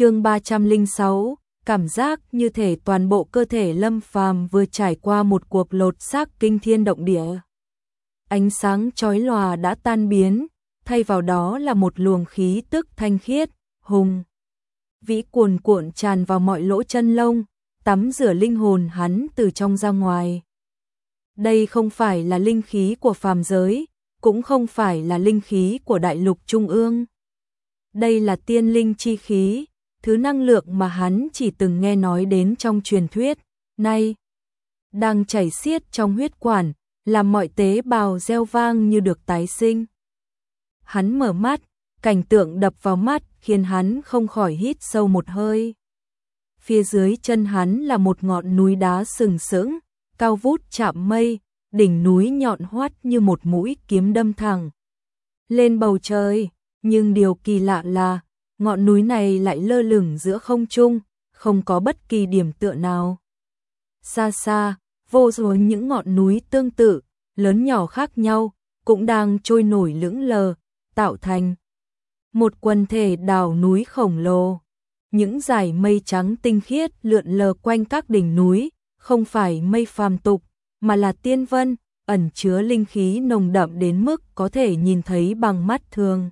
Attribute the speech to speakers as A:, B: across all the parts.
A: chương 306, cảm giác như thể toàn bộ cơ thể Lâm Phàm vừa trải qua một cuộc lột xác kinh thiên động địa. Ánh sáng chói lòa đã tan biến, thay vào đó là một luồng khí tức thanh khiết, hùng. Vĩ cuồn cuộn tràn vào mọi lỗ chân lông, tắm rửa linh hồn hắn từ trong ra ngoài. Đây không phải là linh khí của phàm giới, cũng không phải là linh khí của đại lục trung ương. Đây là tiên linh chi khí, thứ năng lượng mà hắn chỉ từng nghe nói đến trong truyền thuyết, nay đang chảy xiết trong huyết quản, làm mọi tế bào reo vang như được tái sinh. Hắn mở mắt, cảnh tượng đập vào mắt khiến hắn không khỏi hít sâu một hơi. Phía dưới chân hắn là một ngọn núi đá sừng sững, cao vút chạm mây, đỉnh núi nhọn hoắt như một mũi kiếm đâm thẳng lên bầu trời, nhưng điều kỳ lạ là ngọn núi này lại lơ lửng giữa không trung, không có bất kỳ điểm tựa nào. Xa xa, vô số những ngọn núi tương tự, lớn nhỏ khác nhau, cũng đang trôi nổi lững lờ, tạo thành một quần thể đảo núi khổng lồ. Những dải mây trắng tinh khiết lượn lờ quanh các đỉnh núi, không phải mây phàm tục, mà là tiên vân, ẩn chứa linh khí nồng đậm đến mức có thể nhìn thấy bằng mắt thường.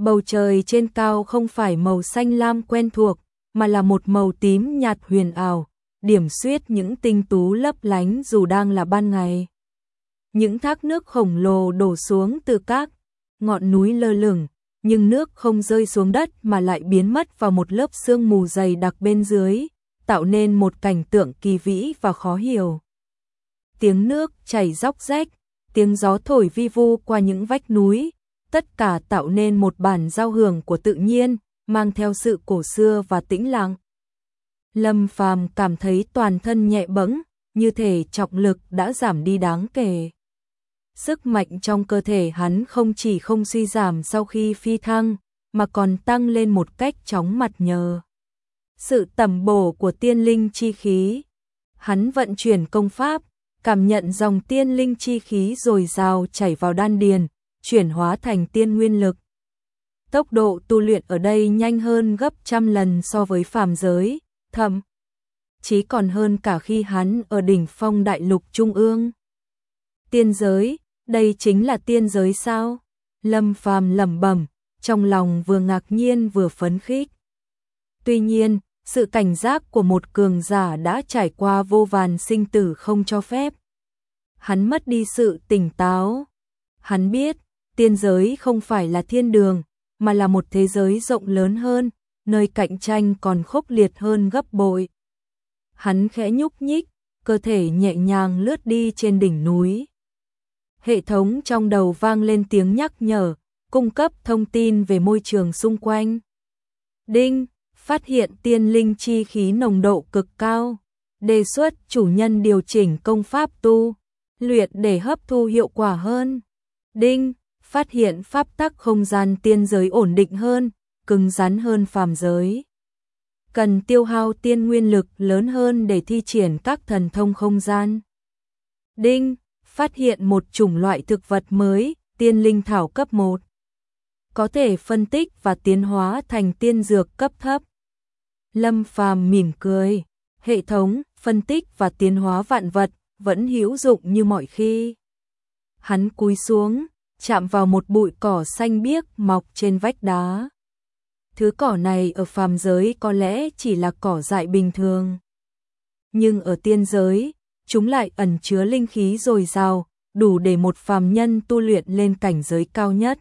A: Bầu trời trên cao không phải màu xanh lam quen thuộc, mà là một màu tím nhạt huyền ảo, điểm xuyết những tinh tú lấp lánh dù đang là ban ngày. Những thác nước khổng lồ đổ xuống từ các ngọn núi lơ lửng, nhưng nước không rơi xuống đất mà lại biến mất vào một lớp sương mù dày đặc bên dưới, tạo nên một cảnh tượng kỳ vĩ và khó hiểu. Tiếng nước chảy róc rách, tiếng gió thổi vi vu qua những vách núi, tất cả tạo nên một bản giao hưởng của tự nhiên, mang theo sự cổ xưa và tĩnh lặng. Lâm Phàm cảm thấy toàn thân nhẹ bẫng, như thể trọng lực đã giảm đi đáng kể. Sức mạnh trong cơ thể hắn không chỉ không suy giảm sau khi phi thăng, mà còn tăng lên một cách chóng mặt nhờ. Sự tầm bổ của tiên linh chi khí. Hắn vận chuyển công pháp, cảm nhận dòng tiên linh chi khí dồi dào chảy vào đan điền, chuyển hóa thành tiên nguyên lực. Tốc độ tu luyện ở đây nhanh hơn gấp trăm lần so với phàm giới, thậm chí còn hơn cả khi hắn ở đỉnh phong đại lục trung ương. Tiên giới, đây chính là tiên giới sao? Lâm Phàm lẩm bẩm, trong lòng vừa ngạc nhiên vừa phấn khích. Tuy nhiên, sự cảnh giác của một cường giả đã trải qua vô vàn sinh tử không cho phép. Hắn mất đi sự tỉnh táo. Hắn biết, tiên giới không phải là thiên đường, mà là một thế giới rộng lớn hơn, nơi cạnh tranh còn khốc liệt hơn gấp bội. Hắn khẽ nhúc nhích, cơ thể nhẹ nhàng lướt đi trên đỉnh núi. Hệ thống trong đầu vang lên tiếng nhắc nhở, cung cấp thông tin về môi trường xung quanh. Đinh, phát hiện tiên linh chi khí nồng độ cực cao. Đề xuất chủ nhân điều chỉnh công pháp tu, luyện để hấp thu hiệu quả hơn. Đinh, phát hiện pháp tắc không gian tiên giới ổn định hơn, cứng rắn hơn phàm giới. Cần tiêu hao tiên nguyên lực lớn hơn để thi triển các thần thông không gian. Đinh, phát hiện một chủng loại thực vật mới, tiên linh thảo cấp 1. Có thể phân tích và tiến hóa thành tiên dược cấp thấp. Lâm Phàm mỉm cười, hệ thống phân tích và tiến hóa vạn vật vẫn hữu dụng như mọi khi. Hắn cúi xuống, chạm vào một bụi cỏ xanh biếc mọc trên vách đá. Thứ cỏ này ở phàm giới có lẽ chỉ là cỏ dại bình thường. Nhưng ở tiên giới, chúng lại ẩn chứa linh khí dồi dào, đủ để một phàm nhân tu luyện lên cảnh giới cao nhất.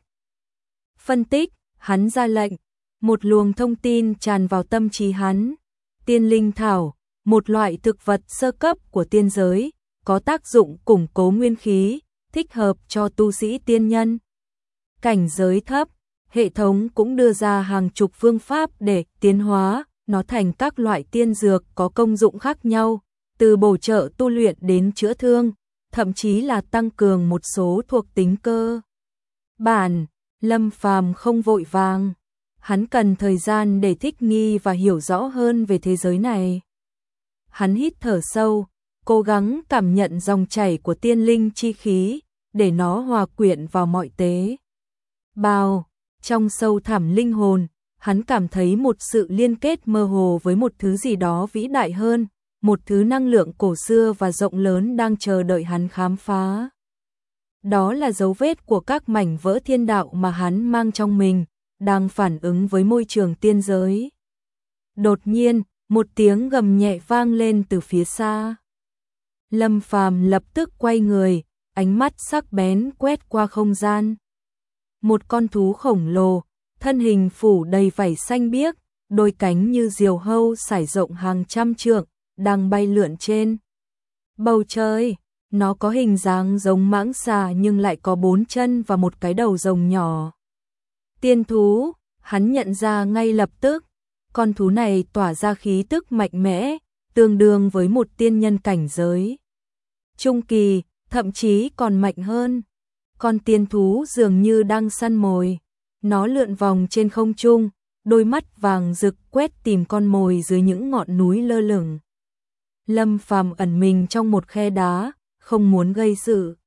A: Phân tích, hắn ra lệnh, một luồng thông tin tràn vào tâm trí hắn. Tiên linh thảo, một loại thực vật sơ cấp của tiên giới, có tác dụng củng cố nguyên khí, thích hợp cho tu sĩ tiên nhân. Cảnh giới thấp, hệ thống cũng đưa ra hàng chục phương pháp để tiến hóa nó thành các loại tiên dược có công dụng khác nhau, từ bổ trợ tu luyện đến chữa thương, thậm chí là tăng cường một số thuộc tính cơ. Bản, Lâm Phàm không vội vàng, hắn cần thời gian để thích nghi và hiểu rõ hơn về thế giới này. Hắn hít thở sâu, cố gắng cảm nhận dòng chảy của tiên linh chi khí, để nó hòa quyện vào mọi tế. Bào, trong sâu thẳm linh hồn, hắn cảm thấy một sự liên kết mơ hồ với một thứ gì đó vĩ đại hơn, một thứ năng lượng cổ xưa và rộng lớn đang chờ đợi hắn khám phá. Đó là dấu vết của các mảnh vỡ thiên đạo mà hắn mang trong mình, đang phản ứng với môi trường tiên giới. Đột nhiên, một tiếng gầm nhẹ vang lên từ phía xa. Lâm Phàm lập tức quay người, ánh mắt sắc bén quét qua không gian. Một con thú khổng lồ, thân hình phủ đầy vảy xanh biếc, đôi cánh như diều hâu sải rộng hàng trăm trượng, đang bay lượn trên bầu trời. Nó có hình dáng giống mãng xà nhưng lại có bốn chân và một cái đầu rồng nhỏ. Tiên thú, hắn nhận ra ngay lập tức, con thú này tỏa ra khí tức mạnh mẽ, tương đương với một tiên nhân cảnh giới. Trung kỳ, thậm chí còn mạnh hơn. Con tiên thú dường như đang săn mồi. Nó lượn vòng trên không trung, đôi mắt vàng rực quét tìm con mồi dưới những ngọn núi lơ lửng. Lâm Phàm ẩn mình trong một khe đá, không muốn gây sự.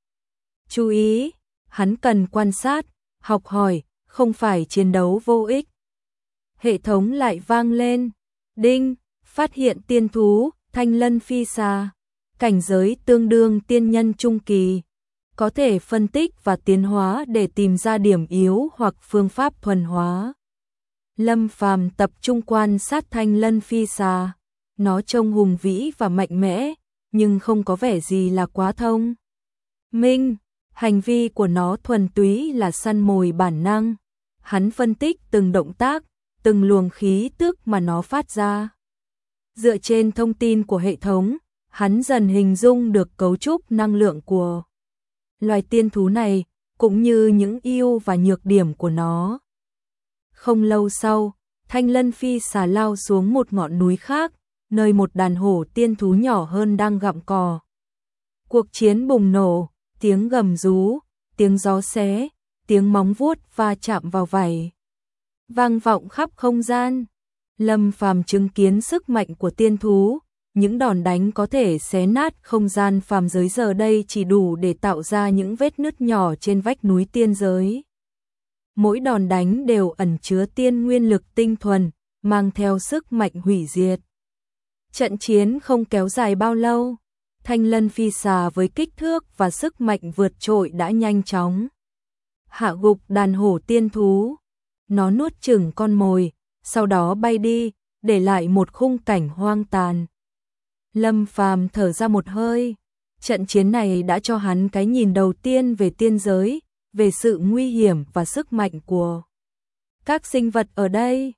A: Chú ý, hắn cần quan sát, học hỏi, không phải chiến đấu vô ích. Hệ thống lại vang lên, đinh, phát hiện tiên thú, thanh lân phi xa, cảnh giới tương đương tiên nhân trung kỳ. Có thể phân tích và tiến hóa để tìm ra điểm yếu hoặc phương pháp thuần hóa. Lâm Phàm tập trung quan sát thanh lân phi xa. Nó trông hùng vĩ và mạnh mẽ, nhưng không có vẻ gì là quá thông. Minh, hành vi của nó thuần túy là săn mồi bản năng. Hắn phân tích từng động tác, từng luồng khí tức mà nó phát ra. Dựa trên thông tin của hệ thống, hắn dần hình dung được cấu trúc năng lượng của loài tiên thú này, cũng như những ưu và nhược điểm của nó. Không lâu sau, Thanh Lân Phi xà lao xuống một ngọn núi khác, nơi một đàn hổ tiên thú nhỏ hơn đang gặm cò. Cuộc chiến bùng nổ, tiếng gầm rú, tiếng gió xé, tiếng móng vuốt va chạm vào vảy. Vang vọng khắp không gian. Lâm Phàm chứng kiến sức mạnh của tiên thú, những đòn đánh có thể xé nát không gian phàm giới giờ đây chỉ đủ để tạo ra những vết nứt nhỏ trên vách núi tiên giới. Mỗi đòn đánh đều ẩn chứa tiên nguyên lực tinh thuần, mang theo sức mạnh hủy diệt. Trận chiến không kéo dài bao lâu, thanh lân phi xà với kích thước và sức mạnh vượt trội đã nhanh chóng. Hạ gục đàn hổ tiên thú, nó nuốt chừng con mồi, sau đó bay đi, để lại một khung cảnh hoang tàn. Lâm Phàm thở ra một hơi, trận chiến này đã cho hắn cái nhìn đầu tiên về tiên giới, về sự nguy hiểm và sức mạnh của các sinh vật ở đây.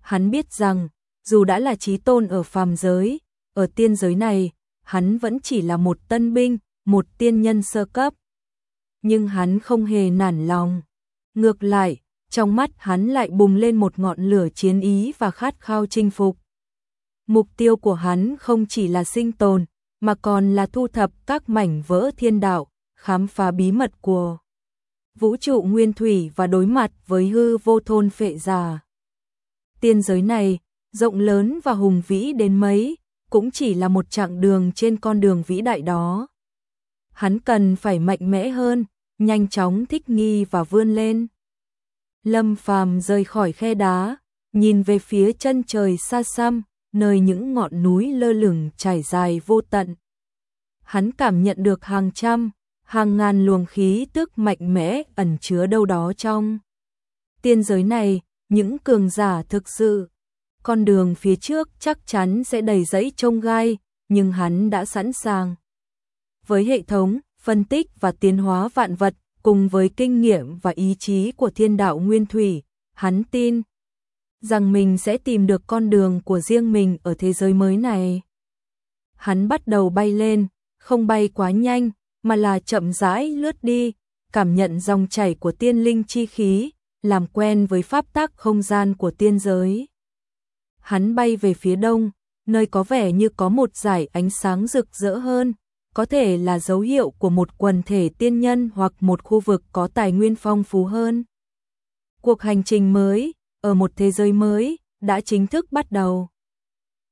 A: Hắn biết rằng, dù đã là trí tôn ở phàm giới, ở tiên giới này, hắn vẫn chỉ là một tân binh, một tiên nhân sơ cấp. Nhưng hắn không hề nản lòng. Ngược lại, trong mắt hắn lại bùng lên một ngọn lửa chiến ý và khát khao chinh phục. Mục tiêu của hắn không chỉ là sinh tồn, mà còn là thu thập các mảnh vỡ thiên đạo, khám phá bí mật của vũ trụ nguyên thủy và đối mặt với hư vô thôn phệ già. Tiên giới này, rộng lớn và hùng vĩ đến mấy, cũng chỉ là một chặng đường trên con đường vĩ đại đó. Hắn cần phải mạnh mẽ hơn, nhanh chóng thích nghi và vươn lên. Lâm Phàm rời khỏi khe đá, nhìn về phía chân trời xa xăm, nơi những ngọn núi lơ lửng trải dài vô tận. Hắn cảm nhận được hàng trăm, hàng ngàn luồng khí tức mạnh mẽ ẩn chứa đâu đó trong. Tiên giới này, những cường giả thực sự con đường phía trước chắc chắn sẽ đầy rẫy trông gai, nhưng hắn đã sẵn sàng. Với hệ thống, phân tích và tiến hóa vạn vật, cùng với kinh nghiệm và ý chí của thiên đạo nguyên thủy, hắn tin rằng mình sẽ tìm được con đường của riêng mình ở thế giới mới này. Hắn bắt đầu bay lên, không bay quá nhanh, mà là chậm rãi lướt đi, cảm nhận dòng chảy của tiên linh chi khí, làm quen với pháp tắc không gian của tiên giới hắn bay về phía đông, nơi có vẻ như có một dải ánh sáng rực rỡ hơn, có thể là dấu hiệu của một quần thể tiên nhân hoặc một khu vực có tài nguyên phong phú hơn. Cuộc hành trình mới, ở một thế giới mới, đã chính thức bắt đầu.